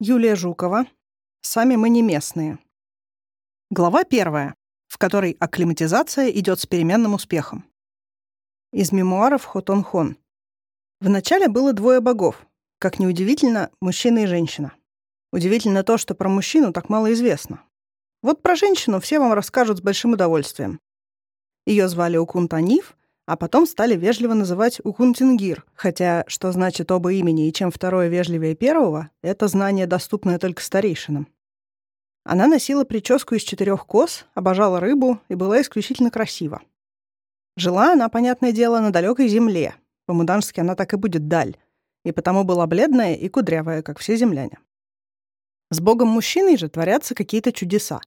Юлия Жукова. Сами мы не местные. Глава первая, в которой акклиматизация идет с переменным успехом. Из мемуаров Хотон Хон. Вначале было двое богов. Как неудивительно, мужчина и женщина. Удивительно то, что про мужчину так мало известно. Вот про женщину все вам расскажут с большим удовольствием. Ее звали Укунтаниф, а потом стали вежливо называть Укунтингир, хотя что значит оба имени и чем второе вежливее первого, это знание, доступное только старейшинам. Она носила прическу из четырех кос, обожала рыбу и была исключительно красива. Жила она, понятное дело, на далекой земле. По-мудански она так и будет даль, и потому была бледная и кудрявая, как все земляне. С богом-мужчиной же творятся какие-то чудеса.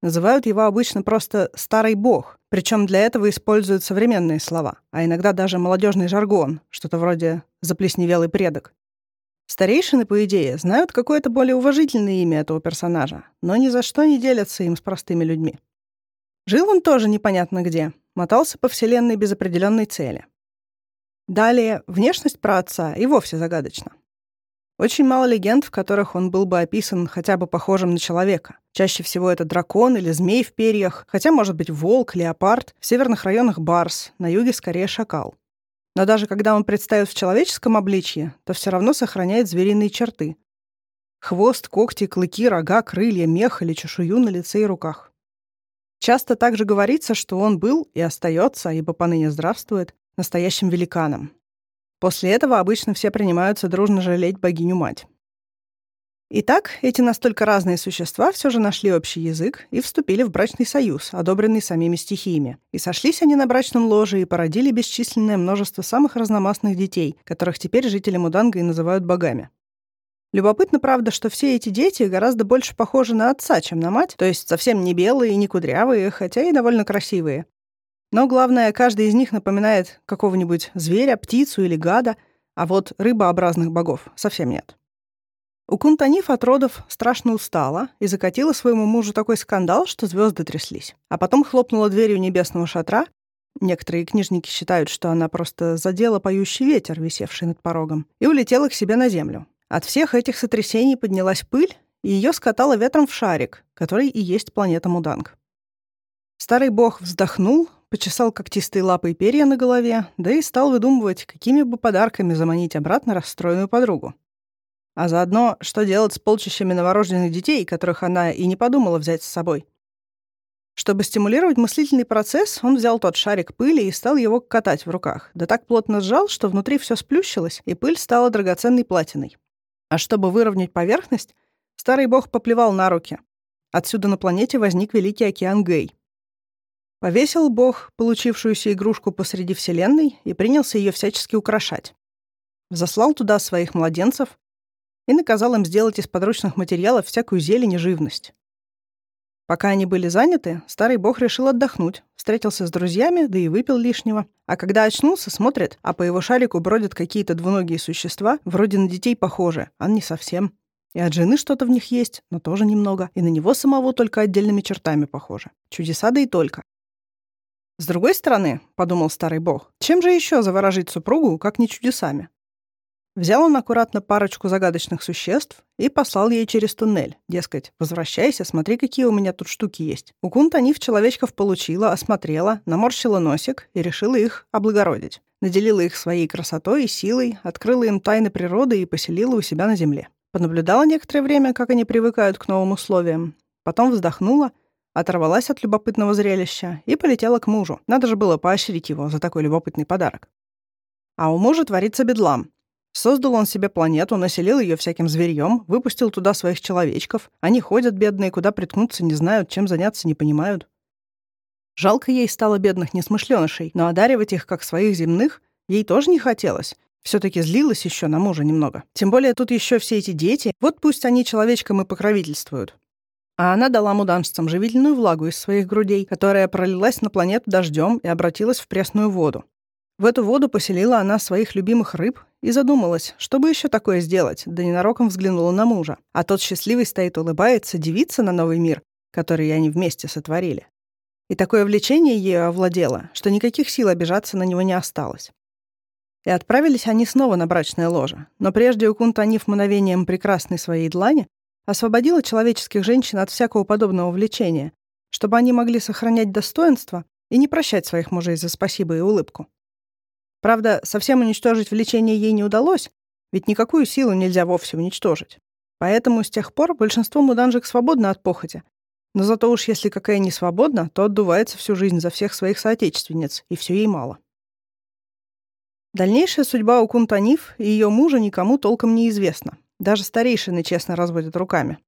Называют его обычно просто «старый бог», причем для этого используют современные слова, а иногда даже молодежный жаргон, что-то вроде «заплесневелый предок». Старейшины, по идее, знают какое-то более уважительное имя этого персонажа, но ни за что не делятся им с простыми людьми. Жил он тоже непонятно где, мотался по вселенной без определенной цели. Далее, внешность про отца и вовсе загадочна. Очень мало легенд, в которых он был бы описан хотя бы похожим на человека. Чаще всего это дракон или змей в перьях, хотя может быть волк, леопард, в северных районах барс, на юге скорее шакал. Но даже когда он предстает в человеческом обличье, то все равно сохраняет звериные черты. Хвост, когти, клыки, рога, крылья, мех или чешую на лице и руках. Часто также говорится, что он был и остается, ибо поныне здравствует, настоящим великаном, После этого обычно все принимаются дружно жалеть богиню-мать. Итак, эти настолько разные существа все же нашли общий язык и вступили в брачный союз, одобренный самими стихиями. И сошлись они на брачном ложе и породили бесчисленное множество самых разномастных детей, которых теперь жители Муданга и называют богами. Любопытно, правда, что все эти дети гораздо больше похожи на отца, чем на мать, то есть совсем не белые и не кудрявые, хотя и довольно красивые. Но главное, каждый из них напоминает какого-нибудь зверя, птицу или гада, а вот рыбообразных богов совсем нет. У Кунтаниф от родов страшно устала и закатила своему мужу такой скандал, что звезды тряслись. А потом хлопнула дверью небесного шатра. Некоторые книжники считают, что она просто задела поющий ветер, висевший над порогом, и улетела к себе на землю. От всех этих сотрясений поднялась пыль, и ее скатало ветром в шарик, который и есть планета Муданг. Старый бог вздохнул, почесал когтистые лапы и перья на голове, да и стал выдумывать, какими бы подарками заманить обратно расстроенную подругу. А заодно, что делать с полчищами новорожденных детей, которых она и не подумала взять с собой. Чтобы стимулировать мыслительный процесс, он взял тот шарик пыли и стал его катать в руках, да так плотно сжал, что внутри все сплющилось, и пыль стала драгоценной платиной. А чтобы выровнять поверхность, старый бог поплевал на руки. Отсюда на планете возник Великий океан Гей. Повесил бог получившуюся игрушку посреди Вселенной и принялся ее всячески украшать. Заслал туда своих младенцев и наказал им сделать из подручных материалов всякую зелень и живность. Пока они были заняты, старый бог решил отдохнуть, встретился с друзьями, да и выпил лишнего. А когда очнулся, смотрит, а по его шарику бродят какие-то двуногие существа, вроде на детей похожи, а не совсем. И от жены что-то в них есть, но тоже немного. И на него самого только отдельными чертами похоже. Чудеса да и только. С другой стороны, подумал старый бог, чем же еще заворожить супругу, как не чудесами? Взял он аккуратно парочку загадочных существ и послал ей через туннель. Дескать, возвращайся, смотри, какие у меня тут штуки есть. У Кунтанив человечков получила, осмотрела, наморщила носик и решила их облагородить. Наделила их своей красотой и силой, открыла им тайны природы и поселила у себя на земле. Понаблюдала некоторое время, как они привыкают к новым условиям. Потом вздохнула — оторвалась от любопытного зрелища и полетела к мужу. Надо же было поощрить его за такой любопытный подарок. А у мужа творится бедлам. Создал он себе планету, населил ее всяким зверьем, выпустил туда своих человечков. Они ходят бедные, куда приткнуться, не знают, чем заняться, не понимают. Жалко ей стало бедных несмышленышей, но одаривать их, как своих земных, ей тоже не хотелось. все таки злилась еще на мужа немного. Тем более тут еще все эти дети. Вот пусть они человечкам и покровительствуют. А она дала муданжцам живительную влагу из своих грудей, которая пролилась на планету дождем и обратилась в пресную воду. В эту воду поселила она своих любимых рыб и задумалась, что бы еще такое сделать, да ненароком взглянула на мужа. А тот счастливый стоит, улыбается, дивится на новый мир, который они вместе сотворили. И такое влечение ею овладело, что никаких сил обижаться на него не осталось. И отправились они снова на брачное ложе. Но прежде Укунтаниф мгновением прекрасной своей длани освободила человеческих женщин от всякого подобного влечения, чтобы они могли сохранять достоинство и не прощать своих мужей за спасибо и улыбку. Правда, совсем уничтожить влечение ей не удалось, ведь никакую силу нельзя вовсе уничтожить. Поэтому с тех пор большинство муданжек свободно от похоти. Но зато уж если какая не свободна, то отдувается всю жизнь за всех своих соотечественниц, и все ей мало. Дальнейшая судьба у Кунтаниф и ее мужа никому толком не известна. Даже старейшины честно разводят руками.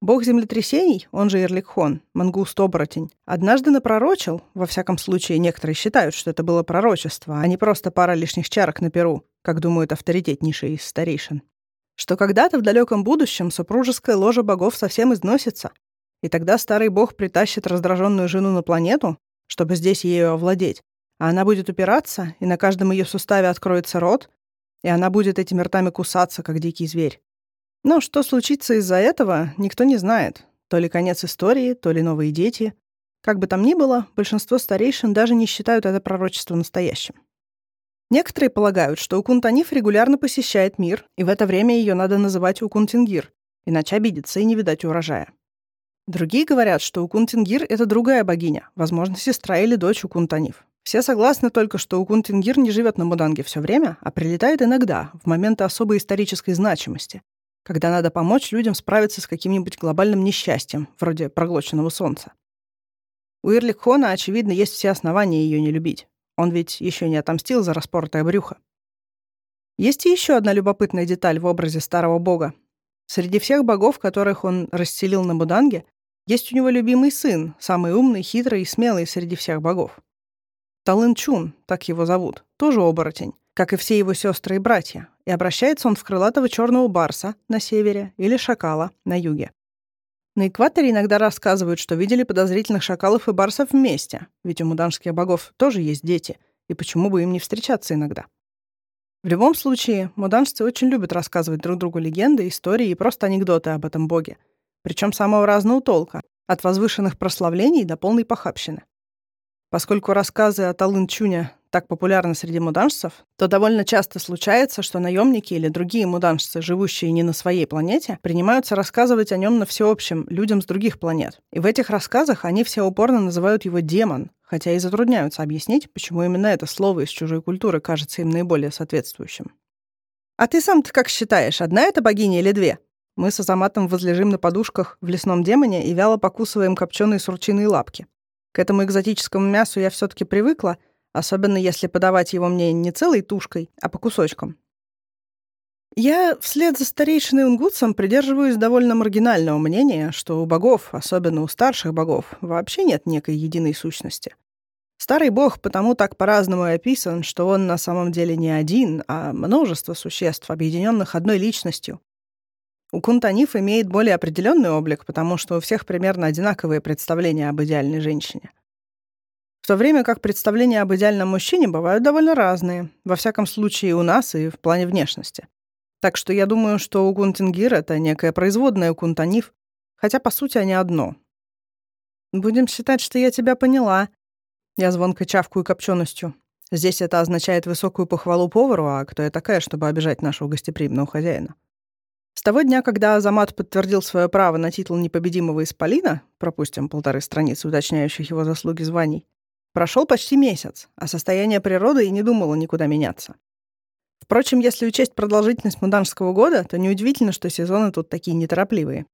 Бог землетрясений, он же Ирликхон, мангуст-оборотень, однажды напророчил, во всяком случае некоторые считают, что это было пророчество, а не просто пара лишних чарок на перу, как думают авторитетнейшие из старейшин, что когда-то в далеком будущем супружеская ложа богов совсем износится, и тогда старый бог притащит раздраженную жену на планету, чтобы здесь ею овладеть, а она будет упираться, и на каждом ее суставе откроется рот, и она будет этими ртами кусаться, как дикий зверь. Но что случится из-за этого, никто не знает. То ли конец истории, то ли новые дети. Как бы там ни было, большинство старейшин даже не считают это пророчество настоящим. Некоторые полагают, что Укунтаниф регулярно посещает мир, и в это время ее надо называть Укунтингир, иначе обидеться и не видать урожая. Другие говорят, что Укунтингир — это другая богиня, возможно, сестра или дочь Укунтаниф. Все согласны только, что Укунтингир не живет на Муданге все время, а прилетает иногда, в моменты особой исторической значимости, когда надо помочь людям справиться с каким-нибудь глобальным несчастьем, вроде проглоченного солнца. У Ирликхона, очевидно, есть все основания ее не любить. Он ведь еще не отомстил за распортое брюхо. Есть и еще одна любопытная деталь в образе старого бога. Среди всех богов, которых он расселил на Буданге, есть у него любимый сын, самый умный, хитрый и смелый среди всех богов. Талын Чун, так его зовут, тоже оборотень, как и все его сестры и братья, и обращается он в крылатого черного барса на севере или шакала на юге. На экваторе иногда рассказывают, что видели подозрительных шакалов и барсов вместе, ведь у муданских богов тоже есть дети, и почему бы им не встречаться иногда. В любом случае, муданжцы очень любят рассказывать друг другу легенды, истории и просто анекдоты об этом боге, причем самого разного толка, от возвышенных прославлений до полной похабщины. Поскольку рассказы о Талын-Чуне так популярны среди муданжцев, то довольно часто случается, что наемники или другие муданжцы, живущие не на своей планете, принимаются рассказывать о нем на всеобщем людям с других планет. И в этих рассказах они все упорно называют его демон, хотя и затрудняются объяснить, почему именно это слово из чужой культуры кажется им наиболее соответствующим. «А ты сам-то как считаешь, одна это богиня или две?» Мы с Азаматом возлежим на подушках в лесном демоне и вяло покусываем копченые сурчиные лапки. К этому экзотическому мясу я все таки привыкла — особенно если подавать его мне не целой тушкой, а по кусочкам. Я вслед за старейшиной Унгутсом придерживаюсь довольно маргинального мнения, что у богов, особенно у старших богов, вообще нет некой единой сущности. Старый бог потому так по-разному и описан, что он на самом деле не один, а множество существ, объединенных одной личностью. У Кунтаниф имеет более определенный облик, потому что у всех примерно одинаковые представления об идеальной женщине — в то время как представления об идеальном мужчине бывают довольно разные, во всяком случае у нас и в плане внешности. Так что я думаю, что у Гунтингир это некая производная у Кунтаниф, хотя по сути они одно. Будем считать, что я тебя поняла. Я звонко чавкую копченостью. Здесь это означает высокую похвалу повару, а кто я такая, чтобы обижать нашего гостеприимного хозяина? С того дня, когда Азамат подтвердил свое право на титул непобедимого исполина, пропустим полторы страницы, уточняющих его заслуги званий, Прошел почти месяц, а состояние природы и не думало никуда меняться. Впрочем, если учесть продолжительность муданжского года, то неудивительно, что сезоны тут такие неторопливые.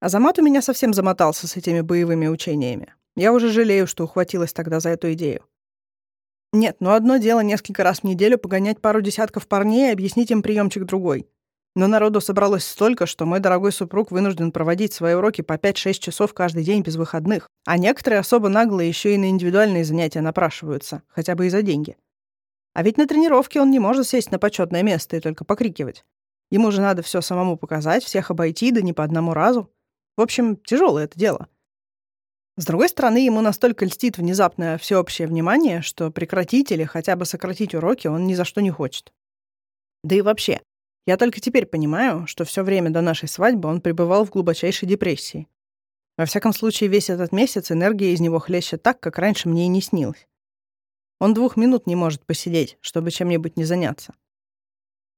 Азамат у меня совсем замотался с этими боевыми учениями. Я уже жалею, что ухватилась тогда за эту идею. Нет, ну одно дело несколько раз в неделю погонять пару десятков парней и объяснить им приемчик другой. Но народу собралось столько, что мой дорогой супруг вынужден проводить свои уроки по 5-6 часов каждый день без выходных. А некоторые особо наглые еще и на индивидуальные занятия напрашиваются, хотя бы и за деньги. А ведь на тренировке он не может сесть на почетное место и только покрикивать. Ему же надо все самому показать, всех обойти, да не по одному разу. В общем, тяжелое это дело. С другой стороны, ему настолько льстит внезапное всеобщее внимание, что прекратить или хотя бы сократить уроки он ни за что не хочет. Да и вообще, я только теперь понимаю, что все время до нашей свадьбы он пребывал в глубочайшей депрессии. Во всяком случае, весь этот месяц энергия из него хлещет так, как раньше мне и не снилось. Он двух минут не может посидеть, чтобы чем-нибудь не заняться.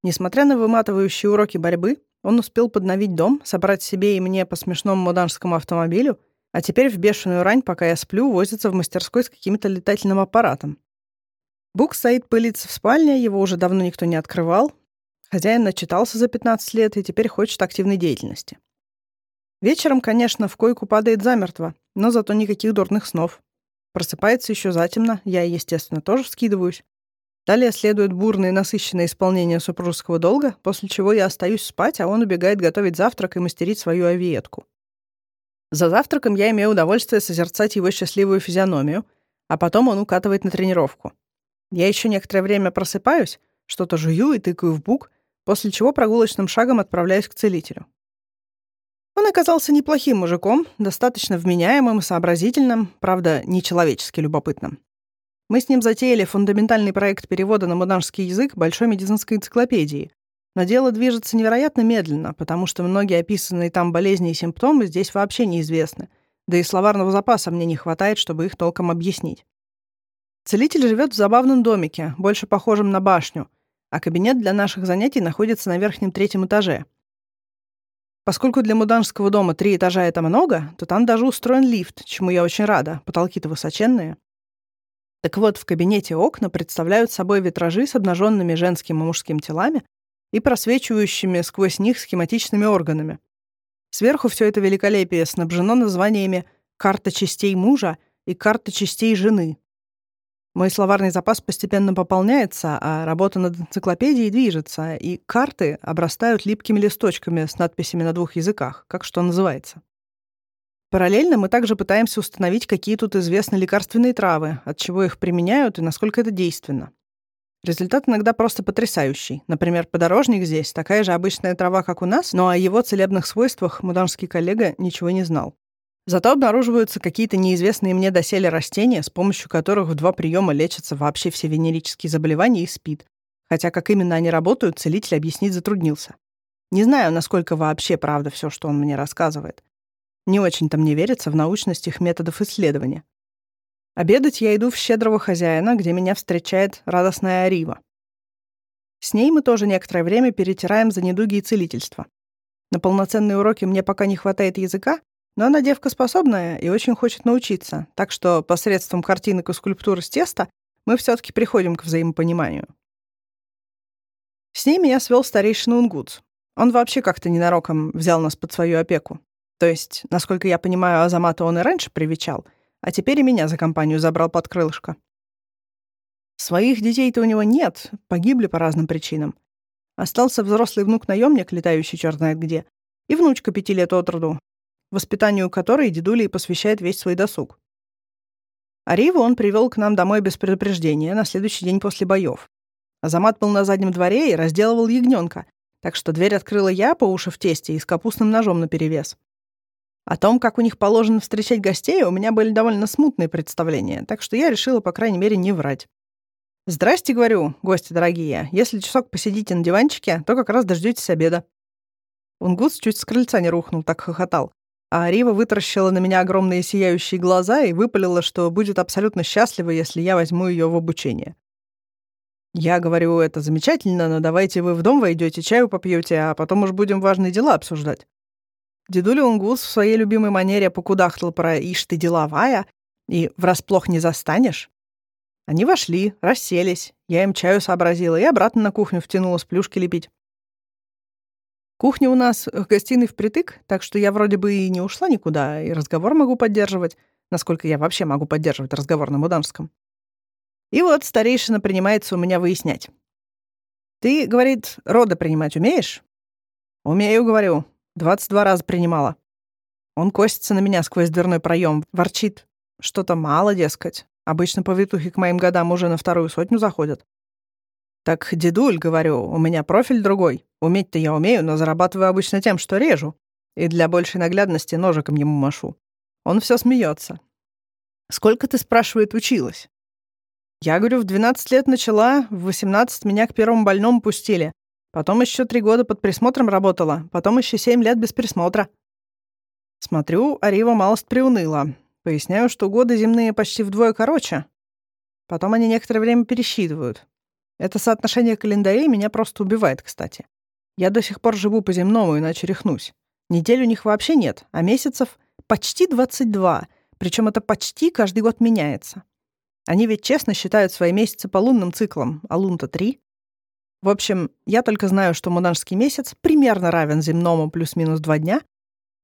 Несмотря на выматывающие уроки борьбы, он успел подновить дом, собрать себе и мне по смешному муданскому автомобилю, а теперь в бешеную рань, пока я сплю, возится в мастерской с каким-то летательным аппаратом. Бук стоит пылиться в спальне, его уже давно никто не открывал. Хозяин начитался за 15 лет и теперь хочет активной деятельности. Вечером, конечно, в койку падает замертво, но зато никаких дурных снов. Просыпается еще затемно, я, естественно, тоже вскидываюсь. Далее следует бурное и насыщенное исполнение супружеского долга, после чего я остаюсь спать, а он убегает готовить завтрак и мастерить свою авиетку. За завтраком я имею удовольствие созерцать его счастливую физиономию, а потом он укатывает на тренировку. Я еще некоторое время просыпаюсь, что-то жую и тыкаю в бук, после чего прогулочным шагом отправляюсь к целителю. Он оказался неплохим мужиком, достаточно вменяемым и сообразительным, правда, нечеловечески любопытным. Мы с ним затеяли фундаментальный проект перевода на муданский язык большой медицинской энциклопедии. Но дело движется невероятно медленно, потому что многие описанные там болезни и симптомы здесь вообще неизвестны. Да и словарного запаса мне не хватает, чтобы их толком объяснить. Целитель живет в забавном домике, больше похожем на башню, а кабинет для наших занятий находится на верхнем третьем этаже. Поскольку для муданского дома три этажа — это много, то там даже устроен лифт, чему я очень рада, потолки-то высоченные. Так вот, в кабинете окна представляют собой витражи с обнаженными женским и мужским телами и просвечивающими сквозь них схематичными органами. Сверху все это великолепие снабжено названиями «карта частей мужа» и «карта частей жены», мой словарный запас постепенно пополняется, а работа над энциклопедией движется, и карты обрастают липкими листочками с надписями на двух языках, как что называется. Параллельно мы также пытаемся установить, какие тут известны лекарственные травы, от чего их применяют и насколько это действенно. Результат иногда просто потрясающий. Например, подорожник здесь такая же обычная трава, как у нас, но о его целебных свойствах муданский коллега ничего не знал. Зато обнаруживаются какие-то неизвестные мне доселе растения, с помощью которых в два приема лечатся вообще все венерические заболевания и СПИД. Хотя как именно они работают, целитель объяснить затруднился. Не знаю, насколько вообще правда все, что он мне рассказывает. Не очень-то мне верится в научность их методов исследования. Обедать я иду в щедрого хозяина, где меня встречает радостная Арива. С ней мы тоже некоторое время перетираем за недуги и целительство. На полноценные уроки мне пока не хватает языка, но она девка способная и очень хочет научиться, так что посредством картинок и скульптур из теста мы все таки приходим к взаимопониманию. С ними я свел старейшину Унгутс. Он вообще как-то ненароком взял нас под свою опеку. То есть, насколько я понимаю, Азамата он и раньше привечал, а теперь и меня за компанию забрал под крылышко. Своих детей-то у него нет, погибли по разным причинам. Остался взрослый внук-наемник, летающий черт знает где, и внучка пяти лет от роду, воспитанию которой дедуля и посвящает весь свой досуг. Ариву он привел к нам домой без предупреждения на следующий день после боев. Азамат был на заднем дворе и разделывал ягненка, так что дверь открыла я по уши в тесте и с капустным ножом наперевес. О том, как у них положено встречать гостей, у меня были довольно смутные представления, так что я решила, по крайней мере, не врать. «Здрасте, — говорю, гости дорогие. Если часок посидите на диванчике, то как раз дождётесь обеда». Унгус чуть с крыльца не рухнул, так хохотал. А Рива вытаращила на меня огромные сияющие глаза и выпалила, что будет абсолютно счастлива, если я возьму ее в обучение. Я говорю, это замечательно, но давайте вы в дом войдете, чаю попьете, а потом уж будем важные дела обсуждать. Дедуля Унгус в своей любимой манере покудахтал про «ишь ты деловая» и «врасплох не застанешь». Они вошли, расселись, я им чаю сообразила и обратно на кухню втянула с плюшки лепить. Кухня у нас в гостиной впритык, так что я вроде бы и не ушла никуда, и разговор могу поддерживать, насколько я вообще могу поддерживать разговор на муданском. И вот старейшина принимается у меня выяснять. «Ты, — говорит, — роды принимать умеешь?» «Умею, — говорю. 22 раза принимала». Он косится на меня сквозь дверной проем, ворчит. Что-то мало, дескать. Обычно повитухи к моим годам уже на вторую сотню заходят. «Так, дедуль, — говорю, — у меня профиль другой. Уметь-то я умею, но зарабатываю обычно тем, что режу. И для большей наглядности ножиком ему машу. Он все смеется. «Сколько ты, — спрашивает, — училась?» Я говорю, в 12 лет начала, в 18 меня к первому больному пустили. Потом еще три года под присмотром работала, потом еще семь лет без присмотра. Смотрю, Арива малость приуныла. Поясняю, что годы земные почти вдвое короче. Потом они некоторое время пересчитывают. Это соотношение календарей меня просто убивает, кстати. Я до сих пор живу по-земному, иначе рехнусь. Недель у них вообще нет, а месяцев почти 22. Причем это почти каждый год меняется. Они ведь честно считают свои месяцы по лунным циклам, а лун-то три. В общем, я только знаю, что муданский месяц примерно равен земному плюс-минус два дня,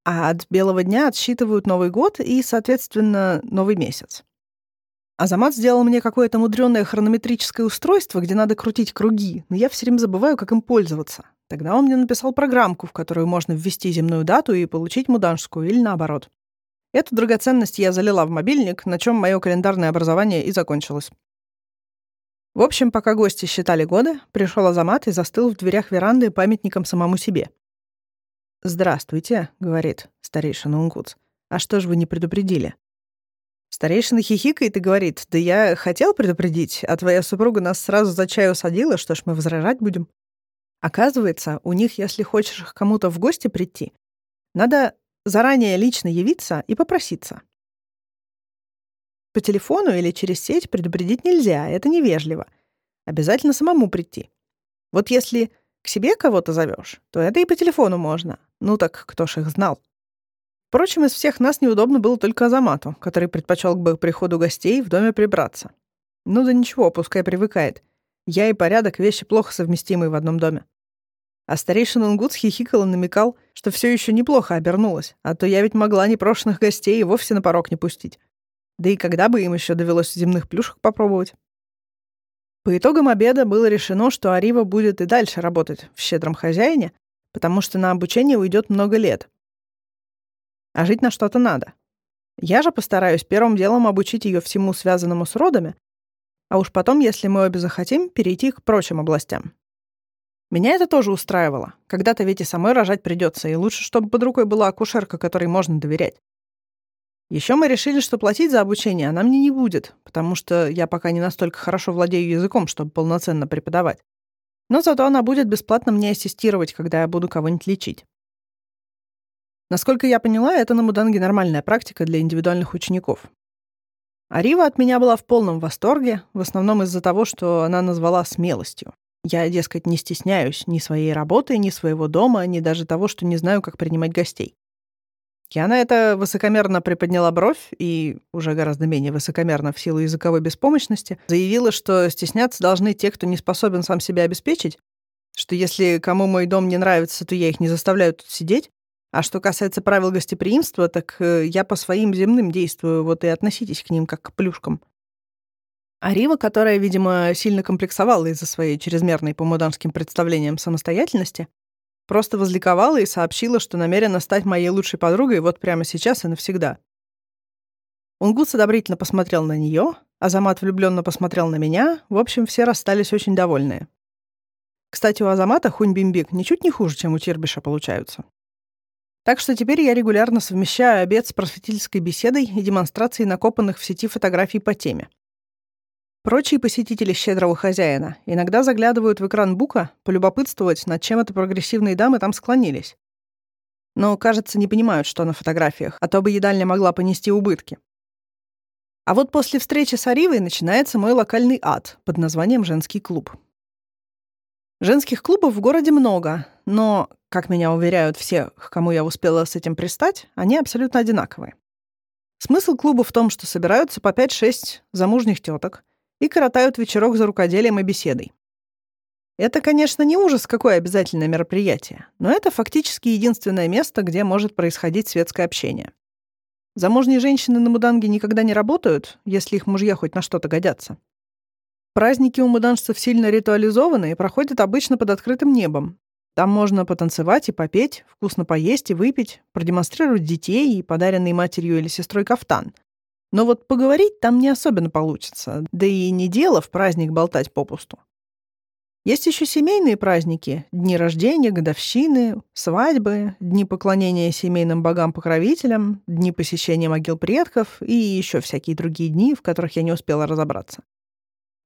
а от белого дня отсчитывают Новый год и, соответственно, новый месяц. Азамат сделал мне какое-то мудреное хронометрическое устройство, где надо крутить круги, но я все время забываю, как им пользоваться. Тогда он мне написал программку, в которую можно ввести земную дату и получить муданскую, или наоборот. Эту драгоценность я залила в мобильник, на чем мое календарное образование и закончилось. В общем, пока гости считали годы, пришел Азамат и застыл в дверях веранды памятником самому себе. «Здравствуйте», — говорит старейшина Унгутс. «А что ж вы не предупредили?» Старейшина хихикает и говорит, «Да я хотел предупредить, а твоя супруга нас сразу за чай усадила, что ж мы возражать будем?» Оказывается, у них, если хочешь к кому-то в гости прийти, надо заранее лично явиться и попроситься. По телефону или через сеть предупредить нельзя, это невежливо. Обязательно самому прийти. Вот если к себе кого-то зовешь, то это и по телефону можно. Ну так кто ж их знал? Впрочем, из всех нас неудобно было только Азамату, который предпочел бы приходу гостей в доме прибраться. Ну да ничего, пускай привыкает. Я и порядок — вещи плохо совместимые в одном доме. А старейшина Унгут хихикал и намекал, что все еще неплохо обернулось, а то я ведь могла непрошенных гостей и вовсе на порог не пустить. Да и когда бы им еще довелось земных плюшек попробовать? По итогам обеда было решено, что Арива будет и дальше работать в «Щедром хозяине», потому что на обучение уйдет много лет. А жить на что-то надо. Я же постараюсь первым делом обучить ее всему связанному с родами, а уж потом, если мы обе захотим, перейти к прочим областям. Меня это тоже устраивало. Когда-то ведь и самой рожать придется, и лучше, чтобы под рукой была акушерка, которой можно доверять. Еще мы решили, что платить за обучение она мне не будет, потому что я пока не настолько хорошо владею языком, чтобы полноценно преподавать. Но зато она будет бесплатно мне ассистировать, когда я буду кого-нибудь лечить. Насколько я поняла, это на Муданге нормальная практика для индивидуальных учеников. Арива от меня была в полном восторге, в основном из-за того, что она назвала смелостью. Я, дескать, не стесняюсь ни своей работы, ни своего дома, ни даже того, что не знаю, как принимать гостей. Я на это высокомерно приподняла бровь и, уже гораздо менее высокомерно в силу языковой беспомощности, заявила, что стесняться должны те, кто не способен сам себя обеспечить, что если кому мой дом не нравится, то я их не заставляю тут сидеть, а что касается правил гостеприимства, так э, я по своим земным действую, вот и относитесь к ним как к плюшкам. А Рива, которая, видимо, сильно комплексовала из-за своей чрезмерной по муданским представлениям самостоятельности, просто возликовала и сообщила, что намерена стать моей лучшей подругой вот прямо сейчас и навсегда. Унгут одобрительно посмотрел на нее, Азамат влюбленно посмотрел на меня, в общем, все расстались очень довольные. Кстати, у Азамата хунь-бимбик ничуть не хуже, чем у Тирбиша получаются. Так что теперь я регулярно совмещаю обед с просветительской беседой и демонстрацией накопанных в сети фотографий по теме. Прочие посетители щедрого хозяина иногда заглядывают в экран бука полюбопытствовать, над чем это прогрессивные дамы там склонились. Но, кажется, не понимают, что на фотографиях, а то бы едальня могла понести убытки. А вот после встречи с Аривой начинается мой локальный ад под названием «Женский клуб». Женских клубов в городе много, но, как меня уверяют все, к кому я успела с этим пристать, они абсолютно одинаковые. Смысл клуба в том, что собираются по 5-6 замужних теток, и коротают вечерок за рукоделием и беседой. Это, конечно, не ужас, какое обязательное мероприятие, но это фактически единственное место, где может происходить светское общение. Замужние женщины на Муданге никогда не работают, если их мужья хоть на что-то годятся. Праздники у муданжцев сильно ритуализованы и проходят обычно под открытым небом. Там можно потанцевать и попеть, вкусно поесть и выпить, продемонстрировать детей и подаренный матерью или сестрой кафтан, но вот поговорить там не особенно получится, да и не дело в праздник болтать попусту. Есть еще семейные праздники, дни рождения, годовщины, свадьбы, дни поклонения семейным богам-покровителям, дни посещения могил предков и еще всякие другие дни, в которых я не успела разобраться.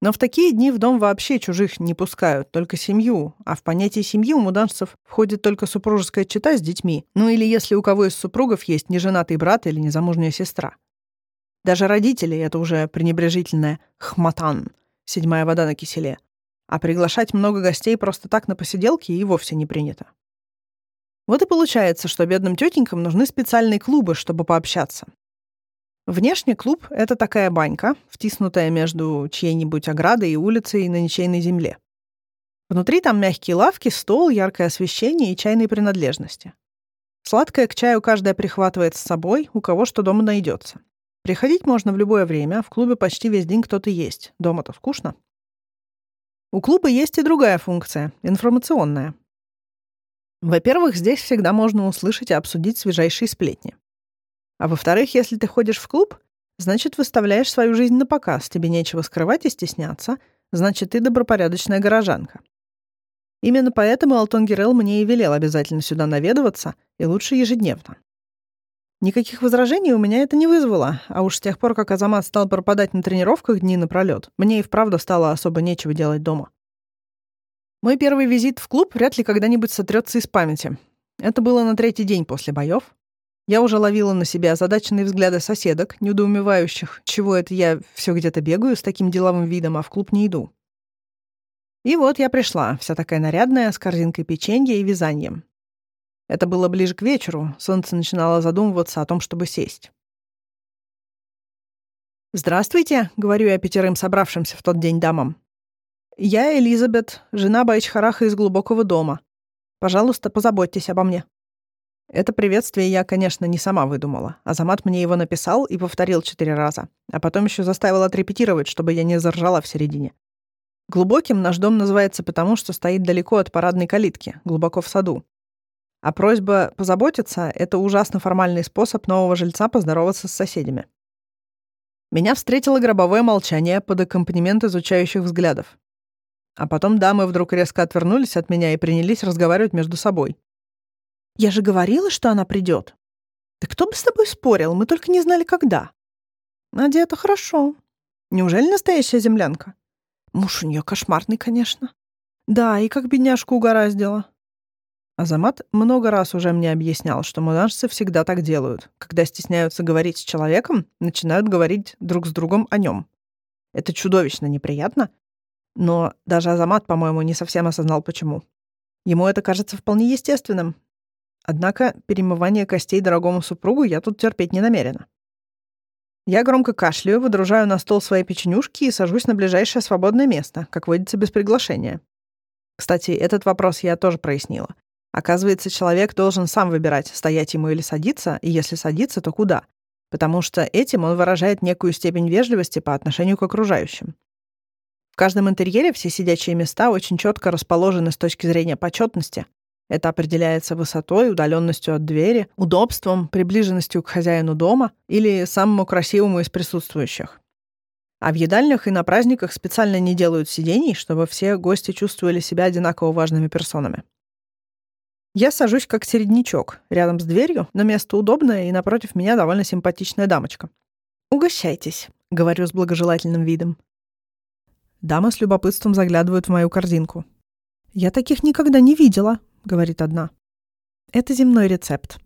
Но в такие дни в дом вообще чужих не пускают, только семью, а в понятие семьи у муданцев входит только супружеская чета с детьми, ну или если у кого из супругов есть неженатый брат или незамужняя сестра. Даже родители — это уже пренебрежительное «хматан», седьмая вода на киселе. А приглашать много гостей просто так на посиделки и вовсе не принято. Вот и получается, что бедным тетенькам нужны специальные клубы, чтобы пообщаться. Внешне клуб — это такая банька, втиснутая между чьей-нибудь оградой и улицей на ничейной земле. Внутри там мягкие лавки, стол, яркое освещение и чайные принадлежности. Сладкое к чаю каждая прихватывает с собой, у кого что дома найдется. Приходить можно в любое время, в клубе почти весь день кто-то есть. Дома-то скучно. У клуба есть и другая функция — информационная. Во-первых, здесь всегда можно услышать и обсудить свежайшие сплетни. А во-вторых, если ты ходишь в клуб, значит, выставляешь свою жизнь на показ, тебе нечего скрывать и стесняться, значит, ты добропорядочная горожанка. Именно поэтому Алтон Гирелл мне и велел обязательно сюда наведываться, и лучше ежедневно. Никаких возражений у меня это не вызвало, а уж с тех пор, как Азамат стал пропадать на тренировках дни напролёт, мне и вправду стало особо нечего делать дома. Мой первый визит в клуб вряд ли когда-нибудь сотрется из памяти. Это было на третий день после боев. Я уже ловила на себя озадаченные взгляды соседок, недоумевающих, чего это я все где-то бегаю с таким деловым видом, а в клуб не иду. И вот я пришла, вся такая нарядная, с корзинкой печенья и вязанием. Это было ближе к вечеру, солнце начинало задумываться о том, чтобы сесть. «Здравствуйте», — говорю я пятерым собравшимся в тот день дамам. «Я Элизабет, жена Байчхараха из глубокого дома. Пожалуйста, позаботьтесь обо мне». Это приветствие я, конечно, не сама выдумала. Азамат мне его написал и повторил четыре раза, а потом еще заставил отрепетировать, чтобы я не заржала в середине. Глубоким наш дом называется потому, что стоит далеко от парадной калитки, глубоко в саду. А просьба позаботиться — это ужасно формальный способ нового жильца поздороваться с соседями. Меня встретило гробовое молчание под аккомпанемент изучающих взглядов. А потом дамы вдруг резко отвернулись от меня и принялись разговаривать между собой. «Я же говорила, что она придет. Да кто бы с тобой спорил, мы только не знали, когда». «Одета хорошо. Неужели настоящая землянка?» Муж у нее кошмарный, конечно. Да, и как бедняжку угораздило. Азамат много раз уже мне объяснял, что монашцы всегда так делают. Когда стесняются говорить с человеком, начинают говорить друг с другом о нем. Это чудовищно неприятно. Но даже Азамат, по-моему, не совсем осознал, почему. Ему это кажется вполне естественным. Однако перемывание костей дорогому супругу я тут терпеть не намерена. Я громко кашляю, выдружаю на стол свои печенюшки и сажусь на ближайшее свободное место, как водится без приглашения. Кстати, этот вопрос я тоже прояснила. Оказывается, человек должен сам выбирать, стоять ему или садиться, и если садиться, то куда. Потому что этим он выражает некую степень вежливости по отношению к окружающим. В каждом интерьере все сидячие места очень четко расположены с точки зрения почетности, это определяется высотой, удаленностью от двери, удобством, приближенностью к хозяину дома или самому красивому из присутствующих. А в едальнях и на праздниках специально не делают сидений, чтобы все гости чувствовали себя одинаково важными персонами. Я сажусь как середнячок, рядом с дверью, но место удобное, и напротив меня довольно симпатичная дамочка. «Угощайтесь», — говорю с благожелательным видом. Дамы с любопытством заглядывают в мою корзинку. «Я таких никогда не видела», говорит одна. Это земной рецепт.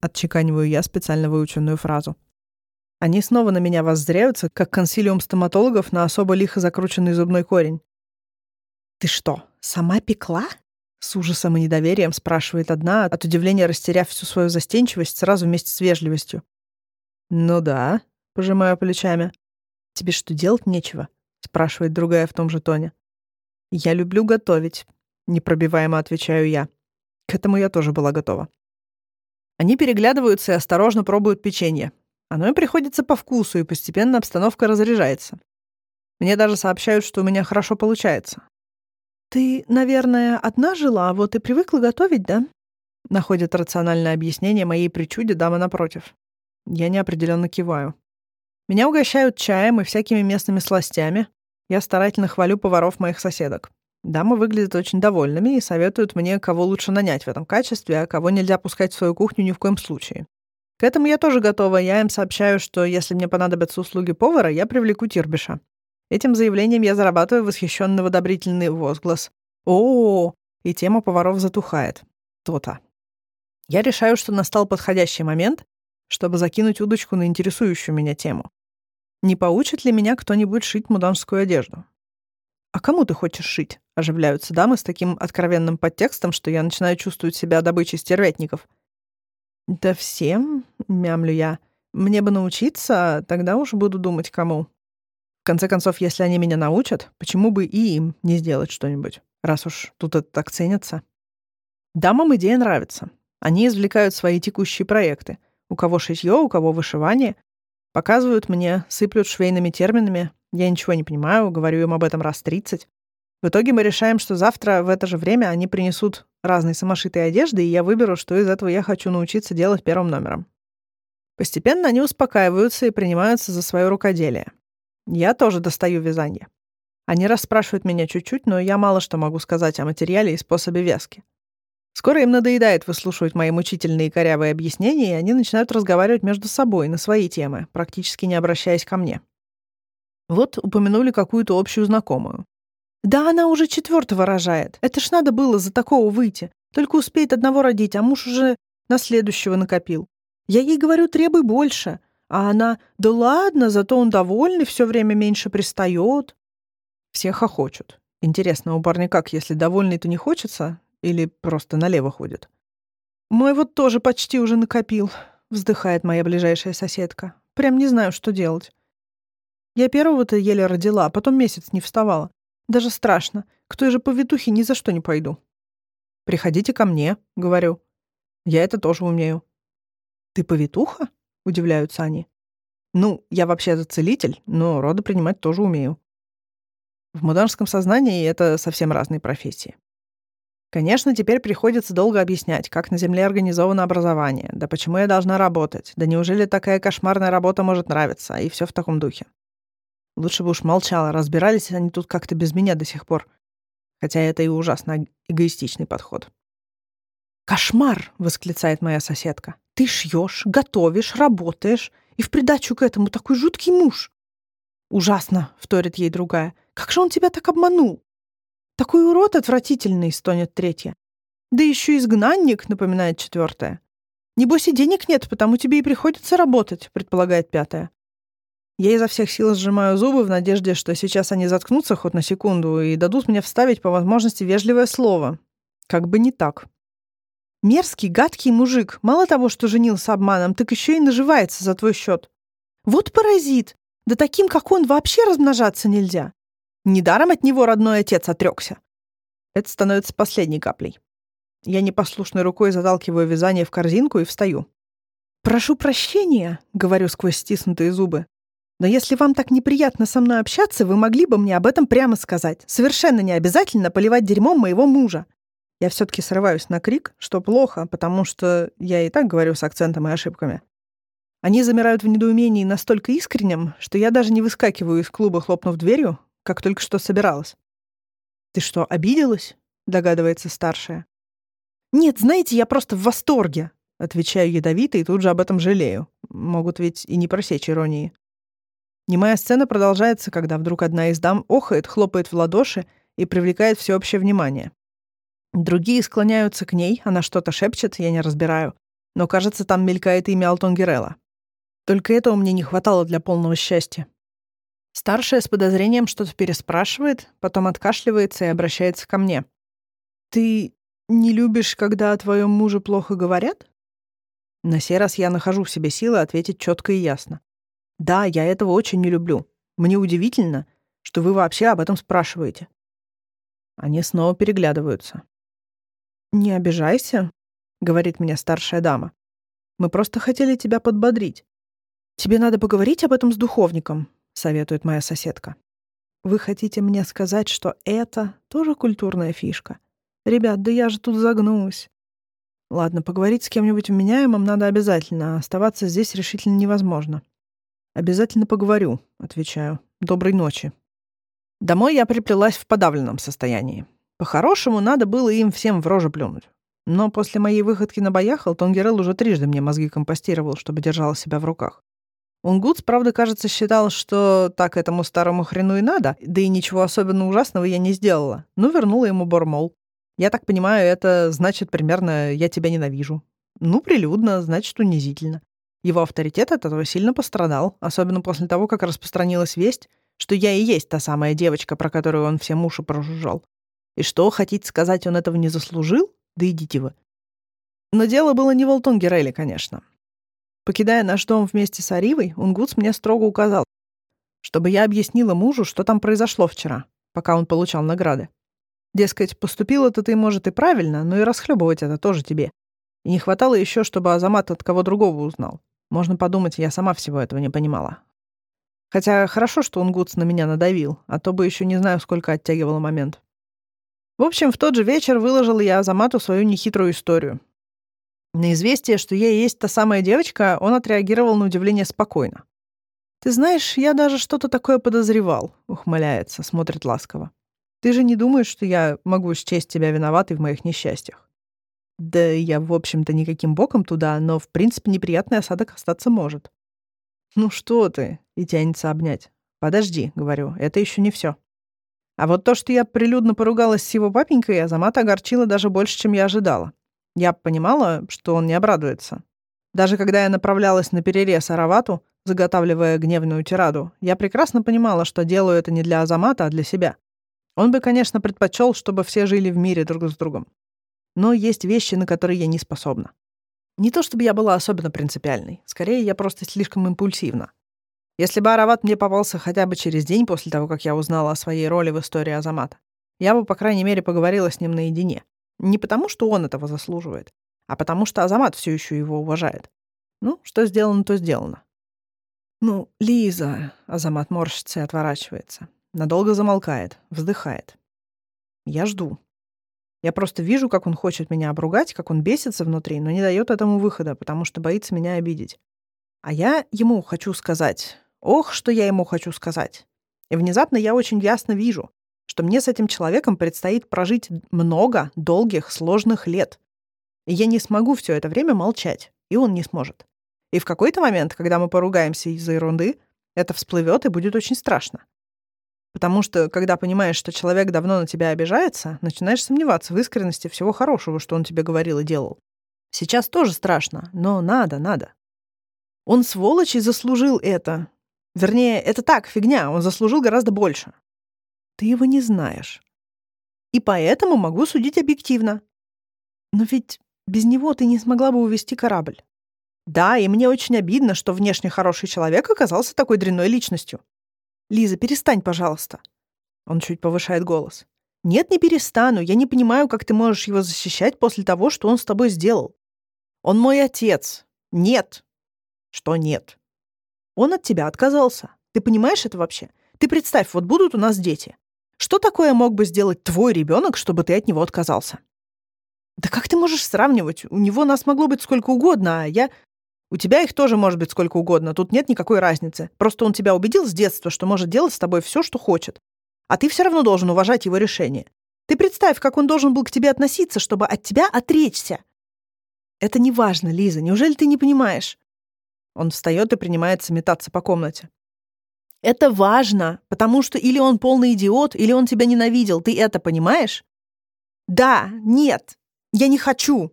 Отчеканиваю я специально выученную фразу. Они снова на меня воззряются, как консилиум стоматологов на особо лихо закрученный зубной корень. «Ты что, сама пекла?» С ужасом и недоверием спрашивает одна, от удивления растеряв всю свою застенчивость сразу вместе с вежливостью. «Ну да», — пожимаю плечами. «Тебе что, делать нечего?» — спрашивает другая в том же тоне. «Я люблю готовить», — непробиваемо отвечаю я. К этому я тоже была готова. Они переглядываются и осторожно пробуют печенье. Оно им приходится по вкусу, и постепенно обстановка разряжается. Мне даже сообщают, что у меня хорошо получается. «Ты, наверное, одна жила, а вот и привыкла готовить, да?» Находит рациональное объяснение моей причуде дама напротив. Я неопределенно киваю. Меня угощают чаем и всякими местными сластями. Я старательно хвалю поваров моих соседок. Дамы выглядят очень довольными и советуют мне, кого лучше нанять в этом качестве, а кого нельзя пускать в свою кухню ни в коем случае. К этому я тоже готова. Я им сообщаю, что если мне понадобятся услуги повара, я привлеку Тирбиша. Этим заявлением я зарабатываю восхищенный одобрительный возглас. О, -о, -о И тема поваров затухает. То-то. Я решаю, что настал подходящий момент, чтобы закинуть удочку на интересующую меня тему. Не поучит ли меня кто-нибудь шить муданскую одежду? «А кому ты хочешь шить?» — оживляются дамы с таким откровенным подтекстом, что я начинаю чувствовать себя добычей стервятников. «Да всем», — мямлю я. «Мне бы научиться, тогда уж буду думать, кому». В конце концов, если они меня научат, почему бы и им не сделать что-нибудь, раз уж тут это так ценится? Дамам идея нравится. Они извлекают свои текущие проекты. У кого шитье, у кого вышивание. Показывают мне, сыплют швейными терминами, я ничего не понимаю, говорю им об этом раз тридцать. В итоге мы решаем, что завтра в это же время они принесут разные самошитые одежды, и я выберу, что из этого я хочу научиться делать первым номером. Постепенно они успокаиваются и принимаются за свое рукоделие. Я тоже достаю вязание. Они расспрашивают меня чуть-чуть, но я мало что могу сказать о материале и способе вязки. Скоро им надоедает выслушивать мои мучительные корявые объяснения, и они начинают разговаривать между собой на свои темы, практически не обращаясь ко мне. Вот упомянули какую-то общую знакомую. Да она уже четвертого рожает. Это ж надо было за такого выйти. Только успеет одного родить, а муж уже на следующего накопил. Я ей говорю, требуй больше. А она, да ладно, зато он довольный, все время меньше пристает. Все хохочут. Интересно, у парня как, если довольный-то не хочется? Или просто налево ходит? Мой вот тоже почти уже накопил, вздыхает моя ближайшая соседка. Прям не знаю, что делать. Я первого-то еле родила, а потом месяц не вставала. Даже страшно. К той же повитухе ни за что не пойду. «Приходите ко мне», — говорю. «Я это тоже умею». «Ты повитуха?» — удивляются они. «Ну, я вообще целитель, но роды принимать тоже умею». В муданском сознании это совсем разные профессии. Конечно, теперь приходится долго объяснять, как на Земле организовано образование, да почему я должна работать, да неужели такая кошмарная работа может нравиться, и все в таком духе. Лучше бы уж молчала, разбирались они тут как-то без меня до сих пор. Хотя это и ужасно эгоистичный подход. «Кошмар!» — восклицает моя соседка. «Ты шьешь, готовишь, работаешь, и в придачу к этому такой жуткий муж!» «Ужасно!» — вторит ей другая. «Как же он тебя так обманул?» «Такой урод отвратительный!» — стонет третья. «Да еще изгнанник!» — напоминает четвертая. «Небось и денег нет, потому тебе и приходится работать», — предполагает пятая. Я изо всех сил сжимаю зубы в надежде, что сейчас они заткнутся хоть на секунду и дадут мне вставить по возможности вежливое слово. Как бы не так. Мерзкий, гадкий мужик. Мало того, что женился обманом, так еще и наживается за твой счет. Вот паразит. Да таким, как он, вообще размножаться нельзя. Недаром от него родной отец отрекся. Это становится последней каплей. Я непослушной рукой заталкиваю вязание в корзинку и встаю. «Прошу прощения», — говорю сквозь стиснутые зубы. Но если вам так неприятно со мной общаться, вы могли бы мне об этом прямо сказать. Совершенно не обязательно поливать дерьмом моего мужа. Я все-таки срываюсь на крик, что плохо, потому что я и так говорю с акцентом и ошибками. Они замирают в недоумении настолько искреннем, что я даже не выскакиваю из клуба, хлопнув дверью, как только что собиралась. «Ты что, обиделась?» — догадывается старшая. «Нет, знаете, я просто в восторге», — отвечаю ядовито и тут же об этом жалею. Могут ведь и не просечь иронии. Немая сцена продолжается, когда вдруг одна из дам охает, хлопает в ладоши и привлекает всеобщее внимание. Другие склоняются к ней, она что-то шепчет, я не разбираю. Но, кажется, там мелькает имя Алтон Герелла. Только этого мне не хватало для полного счастья. Старшая с подозрением что-то переспрашивает, потом откашливается и обращается ко мне. «Ты не любишь, когда о твоем муже плохо говорят?» На сей раз я нахожу в себе силы ответить четко и ясно. Да, я этого очень не люблю. Мне удивительно, что вы вообще об этом спрашиваете. Они снова переглядываются. «Не обижайся», — говорит мне старшая дама. «Мы просто хотели тебя подбодрить. Тебе надо поговорить об этом с духовником», — советует моя соседка. «Вы хотите мне сказать, что это тоже культурная фишка? Ребят, да я же тут загнусь». Ладно, поговорить с кем-нибудь вменяемым надо обязательно, а оставаться здесь решительно невозможно. «Обязательно поговорю», — отвечаю. «Доброй ночи». Домой я приплелась в подавленном состоянии. По-хорошему, надо было им всем в рожу плюнуть. Но после моей выходки на боях Алтонгерел уже трижды мне мозги компостировал, чтобы держала себя в руках. Унгутс, правда, кажется, считал, что так этому старому хрену и надо, да и ничего особенно ужасного я не сделала. Ну, вернула ему бормол. Я так понимаю, это значит примерно «я тебя ненавижу». Ну, прилюдно, значит, унизительно. Его авторитет от этого сильно пострадал, особенно после того, как распространилась весть, что я и есть та самая девочка, про которую он всем уши прожужжал. И что, хотите сказать, он этого не заслужил? Да идите вы. Но дело было не в Алтонгереле, конечно. Покидая наш дом вместе с Аривой, Унгутс мне строго указал, чтобы я объяснила мужу, что там произошло вчера, пока он получал награды. Дескать, поступила-то ты, может, и правильно, но и расхлебывать это тоже тебе. И не хватало еще, чтобы Азамат от кого другого узнал. Можно подумать, я сама всего этого не понимала. Хотя хорошо, что Унгутс на меня надавил, а то бы еще не знаю, сколько оттягивало момент. В общем, в тот же вечер выложила я Азамату свою нехитрую историю. На известие, что я и есть та самая девочка, он отреагировал на удивление спокойно. «Ты знаешь, я даже что-то такое подозревал», — ухмыляется, смотрит ласково. «Ты же не думаешь, что я могу счесть тебя виноватой в моих несчастьях?» «Да я, в общем-то, никаким боком туда, но, в принципе, неприятный осадок остаться может». «Ну что ты?» — и тянется обнять. «Подожди», — говорю, — «это еще не все. А вот то, что я прилюдно поругалась с его папенькой, Азамата огорчило даже больше, чем я ожидала. Я понимала, что он не обрадуется. Даже когда я направлялась на перерез Аравату, заготавливая гневную тираду, я прекрасно понимала, что делаю это не для Азамата, а для себя. Он бы, конечно, предпочел, чтобы все жили в мире друг с другом. Но есть вещи, на которые я не способна. Не то чтобы я была особенно принципиальной, скорее, я просто слишком импульсивна. Если бы Арават мне попался хотя бы через день после того, как я узнала о своей роли в истории Азамата, я бы, по крайней мере, поговорила с ним наедине. Не потому, что он этого заслуживает, а потому что Азамат все еще его уважает. Ну, что сделано, то сделано. Ну, Лиза, Азамат морщится и отворачивается. Надолго замолкает, вздыхает. Я жду. Я просто вижу, как он хочет меня обругать, как он бесится внутри, но не дает этому выхода, потому что боится меня обидеть. А я ему хочу сказать. Ох, что я ему хочу сказать. И внезапно я очень ясно вижу, что мне с этим человеком предстоит прожить много долгих, сложных лет. И я не смогу все это время молчать, и он не сможет. И в какой-то момент, когда мы поругаемся из-за ерунды, это всплывет и будет очень страшно. Потому что, когда понимаешь, что человек давно на тебя обижается, начинаешь сомневаться в искренности всего хорошего, что он тебе говорил и делал. Сейчас тоже страшно, но надо, надо. Он сволочь и заслужил это. Вернее, это так, фигня, он заслужил гораздо больше. Ты его не знаешь. И поэтому могу судить объективно. Но ведь без него ты не смогла бы увести корабль. Да, и мне очень обидно, что внешне хороший человек оказался такой дрянной личностью. Лиза, перестань, пожалуйста. Он чуть повышает голос. Нет, не перестану. Я не понимаю, как ты можешь его защищать после того, что он с тобой сделал. Он мой отец. Нет. Что нет? Он от тебя отказался. Ты понимаешь это вообще? Ты представь, вот будут у нас дети. Что такое мог бы сделать твой ребенок, чтобы ты от него отказался? Да как ты можешь сравнивать? У него нас могло быть сколько угодно, а я... У тебя их тоже может быть сколько угодно, тут нет никакой разницы. Просто он тебя убедил с детства, что может делать с тобой все, что хочет. А ты все равно должен уважать его решение. Ты представь, как он должен был к тебе относиться, чтобы от тебя отречься. Это не важно, Лиза, неужели ты не понимаешь? Он встает и принимается метаться по комнате. Это важно, потому что или он полный идиот, или он тебя ненавидел. Ты это понимаешь? Да, нет, я не хочу.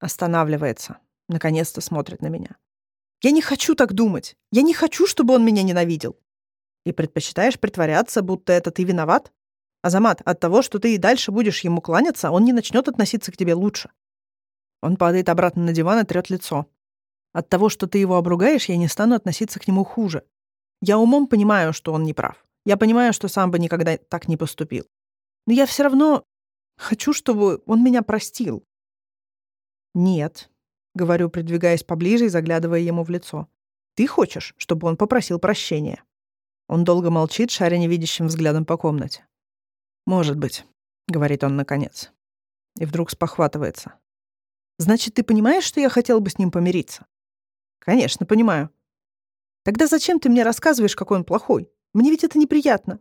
Останавливается. Наконец-то смотрит на меня. Я не хочу так думать. Я не хочу, чтобы он меня ненавидел. И предпочитаешь притворяться, будто это ты виноват? Азамат, от того, что ты и дальше будешь ему кланяться, он не начнет относиться к тебе лучше. Он падает обратно на диван и трет лицо. От того, что ты его обругаешь, я не стану относиться к нему хуже. Я умом понимаю, что он не прав. Я понимаю, что сам бы никогда так не поступил. Но я все равно хочу, чтобы он меня простил. Нет, говорю, придвигаясь поближе и заглядывая ему в лицо. Ты хочешь, чтобы он попросил прощения? Он долго молчит, шаря невидящим взглядом по комнате. Может быть, говорит он наконец. И вдруг спохватывается. Значит, ты понимаешь, что я хотел бы с ним помириться? Конечно, понимаю. Тогда зачем ты мне рассказываешь, какой он плохой? Мне ведь это неприятно.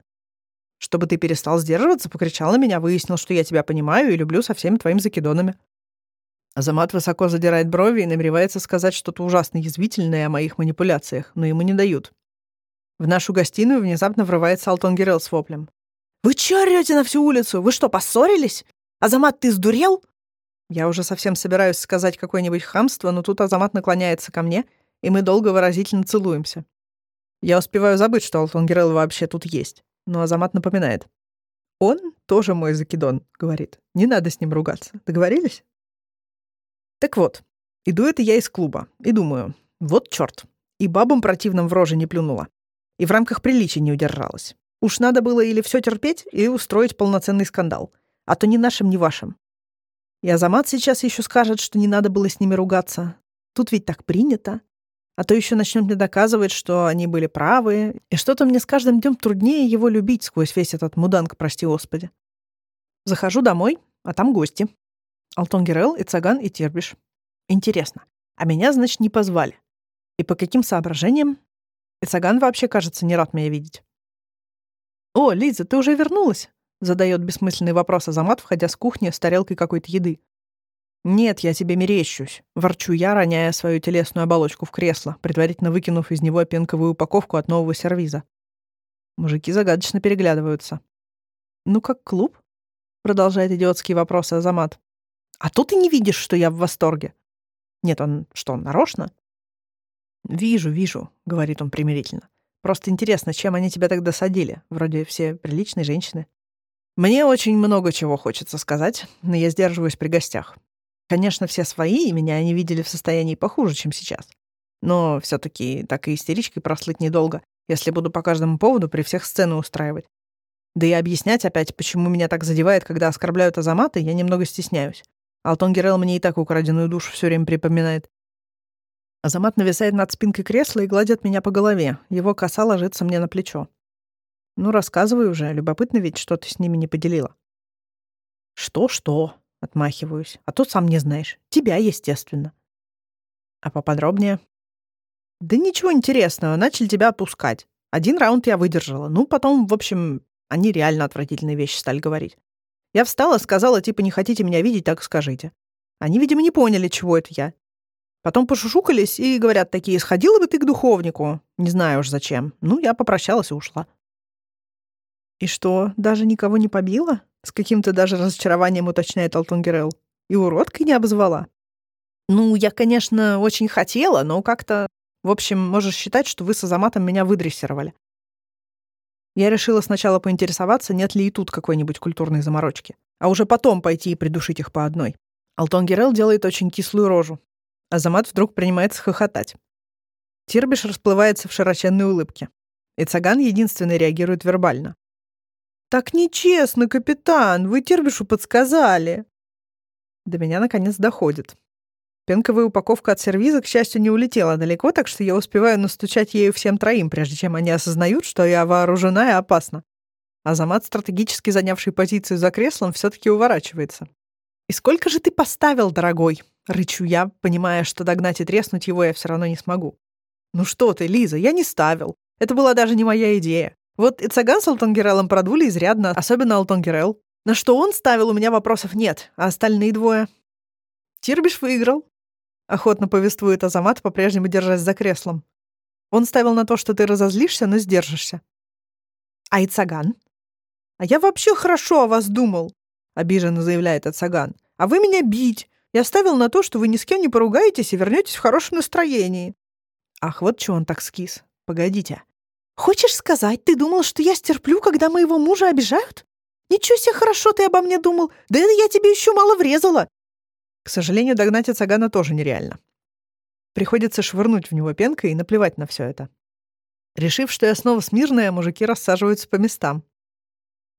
Чтобы ты перестал сдерживаться, покричал на меня, выяснил, что я тебя понимаю и люблю со всеми твоими закидонами. Азамат высоко задирает брови и намеревается сказать что-то ужасно язвительное о моих манипуляциях, но ему не дают. В нашу гостиную внезапно врывается Алтон Герел с воплем. «Вы чё орёте на всю улицу? Вы что, поссорились? Азамат, ты сдурел?» Я уже совсем собираюсь сказать какое-нибудь хамство, но тут Азамат наклоняется ко мне, и мы долго выразительно целуемся. Я успеваю забыть, что Алтон Герел вообще тут есть. Но Азамат напоминает. «Он тоже мой закидон», — говорит. «Не надо с ним ругаться. Договорились?» Так вот, иду это я из клуба и думаю, вот черт. И бабам противным в роже не плюнула. И в рамках приличия не удержалась. Уж надо было или все терпеть, или устроить полноценный скандал. А то ни нашим, ни вашим. И Азамат сейчас еще скажет, что не надо было с ними ругаться. Тут ведь так принято. А то еще начнет мне доказывать, что они были правы, и что-то мне с каждым днем труднее его любить сквозь весь этот муданг, прости господи. Захожу домой, а там гости. Алтон Герел, и Цаган, и Тербиш. Интересно, а меня, значит, не позвали. И по каким соображениям? И Цаган вообще, кажется, не рад меня видеть. «О, Лиза, ты уже вернулась?» — задает бессмысленный вопрос Азамат, входя с кухни с тарелкой какой-то еды. «Нет, я тебе мерещусь», — ворчу я, роняя свою телесную оболочку в кресло, предварительно выкинув из него пенковую упаковку от нового сервиза. Мужики загадочно переглядываются. «Ну, как клуб?» — продолжает идиотский вопрос Азамат. «А то ты не видишь, что я в восторге». «Нет, он что, нарочно?» «Вижу, вижу», — говорит он примирительно. «Просто интересно, чем они тебя тогда садили? Вроде все приличные женщины». Мне очень много чего хочется сказать, но я сдерживаюсь при гостях. Конечно, все свои, меня они видели в состоянии похуже, чем сейчас. Но все таки так и истеричкой прослыть недолго, если буду по каждому поводу при всех сцены устраивать. Да и объяснять опять, почему меня так задевает, когда оскорбляют Азамата, я немного стесняюсь. Алтон Герел мне и так украденную душу все время припоминает. Азамат нависает над спинкой кресла и гладит меня по голове. Его коса ложится мне на плечо. Ну, рассказывай уже, любопытно ведь, что ты с ними не поделила. Что-что? Отмахиваюсь. А тут сам не знаешь. Тебя, естественно. А поподробнее? Да ничего интересного. Начали тебя опускать. Один раунд я выдержала. Ну, потом, в общем, они реально отвратительные вещи стали говорить. Я встала, сказала, типа, не хотите меня видеть, так скажите. Они, видимо, не поняли, чего это я. Потом пошушукались и говорят такие, сходила бы ты к духовнику. Не знаю уж зачем. Ну, я попрощалась и ушла. И что, даже никого не побила? С каким-то даже разочарованием уточняет Алтон Герел. И уродкой не обозвала. Ну, я, конечно, очень хотела, но как-то... В общем, можешь считать, что вы с Азаматом меня выдрессировали. Я решила сначала поинтересоваться, нет ли и тут какой-нибудь культурной заморочки, а уже потом пойти и придушить их по одной. Алтон Герел делает очень кислую рожу. Азамат вдруг принимается хохотать. Тирбиш расплывается в широченной улыбке. И Цаган единственный реагирует вербально. «Так нечестно, капитан! Вы Тербишу подсказали!» До меня наконец доходит. Пенковая упаковка от сервиза, к счастью, не улетела далеко, так что я успеваю настучать ею всем троим, прежде чем они осознают, что я вооружена и опасна. Азамат, стратегически занявший позицию за креслом, все таки уворачивается. «И сколько же ты поставил, дорогой?» — рычу я, понимая, что догнать и треснуть его я все равно не смогу. «Ну что ты, Лиза, я не ставил. Это была даже не моя идея. Вот и Цаган с Алтангерелом продули изрядно, особенно Алтангерел. На что он ставил, у меня вопросов нет, а остальные двое... Тирбиш выиграл. Охотно повествует Азамат, по-прежнему держась за креслом. Он ставил на то, что ты разозлишься, но сдержишься. А Ицаган? А я вообще хорошо о вас думал, обиженно заявляет Ицаган. А вы меня бить. Я ставил на то, что вы ни с кем не поругаетесь и вернетесь в хорошем настроении. Ах, вот чего он так скис. Погодите. Хочешь сказать, ты думал, что я стерплю, когда моего мужа обижают? Ничего себе хорошо ты обо мне думал. Да это я тебе еще мало врезала. К сожалению, догнать Ацагана тоже нереально. Приходится швырнуть в него пенкой и наплевать на все это. Решив, что я снова смирная, мужики рассаживаются по местам.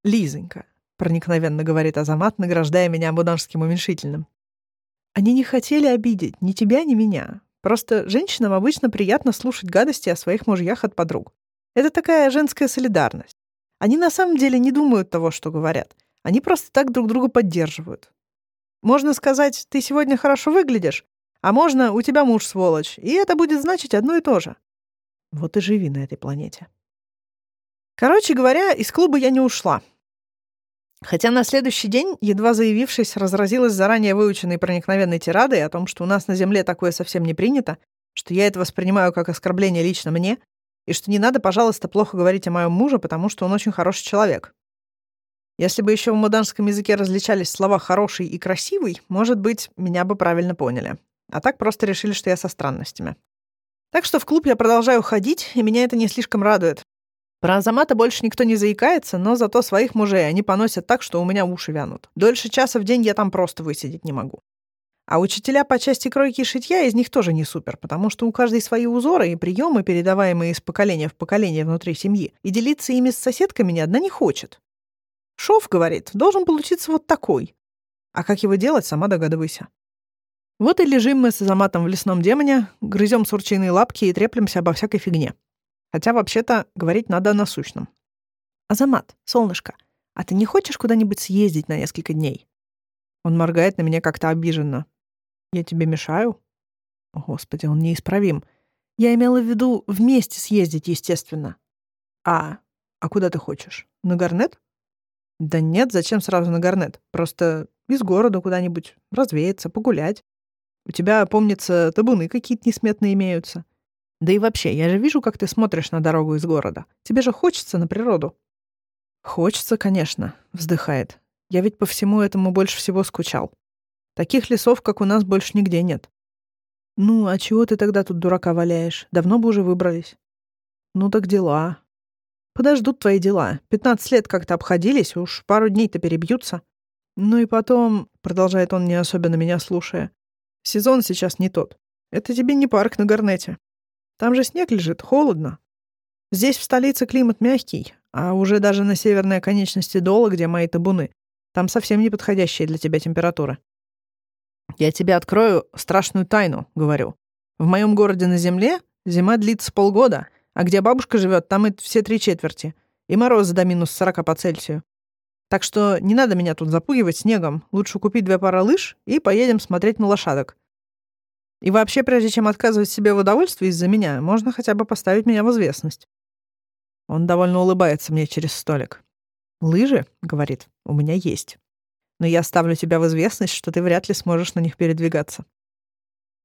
«Лизонька», — проникновенно говорит Азамат, награждая меня муданским уменьшительным. «Они не хотели обидеть ни тебя, ни меня. Просто женщинам обычно приятно слушать гадости о своих мужьях от подруг. Это такая женская солидарность. Они на самом деле не думают того, что говорят. Они просто так друг друга поддерживают. Можно сказать, ты сегодня хорошо выглядишь, а можно, у тебя муж сволочь, и это будет значить одно и то же. Вот и живи на этой планете. Короче говоря, из клуба я не ушла. Хотя на следующий день, едва заявившись, разразилась заранее выученной проникновенной тирадой о том, что у нас на Земле такое совсем не принято, что я это воспринимаю как оскорбление лично мне, и что не надо, пожалуйста, плохо говорить о моем муже, потому что он очень хороший человек. Если бы еще в муданском языке различались слова «хороший» и «красивый», может быть, меня бы правильно поняли. А так просто решили, что я со странностями. Так что в клуб я продолжаю ходить, и меня это не слишком радует. Про Азамата больше никто не заикается, но зато своих мужей они поносят так, что у меня уши вянут. Дольше часа в день я там просто высидеть не могу. А учителя по части кройки и шитья из них тоже не супер, потому что у каждой свои узоры и приемы, передаваемые из поколения в поколение внутри семьи, и делиться ими с соседками ни одна не хочет. Шов, говорит, должен получиться вот такой. А как его делать, сама догадывайся. Вот и лежим мы с Азаматом в лесном демоне, грызем сурчиные лапки и треплемся обо всякой фигне. Хотя, вообще-то, говорить надо о насущном. «Азамат, солнышко, а ты не хочешь куда-нибудь съездить на несколько дней?» Он моргает на меня как-то обиженно. «Я тебе мешаю?» О, Господи, он неисправим. Я имела в виду вместе съездить, естественно. «А, а куда ты хочешь? На Гарнет?» «Да нет, зачем сразу на Гарнет? Просто из города куда-нибудь развеяться, погулять. У тебя, помнится, табуны какие-то несметные имеются. Да и вообще, я же вижу, как ты смотришь на дорогу из города. Тебе же хочется на природу». «Хочется, конечно», — вздыхает. «Я ведь по всему этому больше всего скучал. Таких лесов, как у нас, больше нигде нет». «Ну, а чего ты тогда тут дурака валяешь? Давно бы уже выбрались». «Ну так дела». «Подождут твои дела. Пятнадцать лет как-то обходились, уж пару дней-то перебьются». «Ну и потом», — продолжает он, не особенно меня слушая, — «сезон сейчас не тот. Это тебе не парк на Гарнете. Там же снег лежит, холодно. Здесь в столице климат мягкий, а уже даже на северной оконечности Дола, где мои табуны, там совсем не подходящая для тебя температура. Я тебе открою страшную тайну, говорю. В моем городе на земле зима длится полгода, а где бабушка живет, там и все три четверти, и морозы до минус 40 по Цельсию. Так что не надо меня тут запугивать снегом. Лучше купить две пары лыж и поедем смотреть на лошадок. И вообще, прежде чем отказывать себе в удовольствии из-за меня, можно хотя бы поставить меня в известность. Он довольно улыбается мне через столик. «Лыжи, — говорит, — у меня есть. Но я ставлю тебя в известность, что ты вряд ли сможешь на них передвигаться.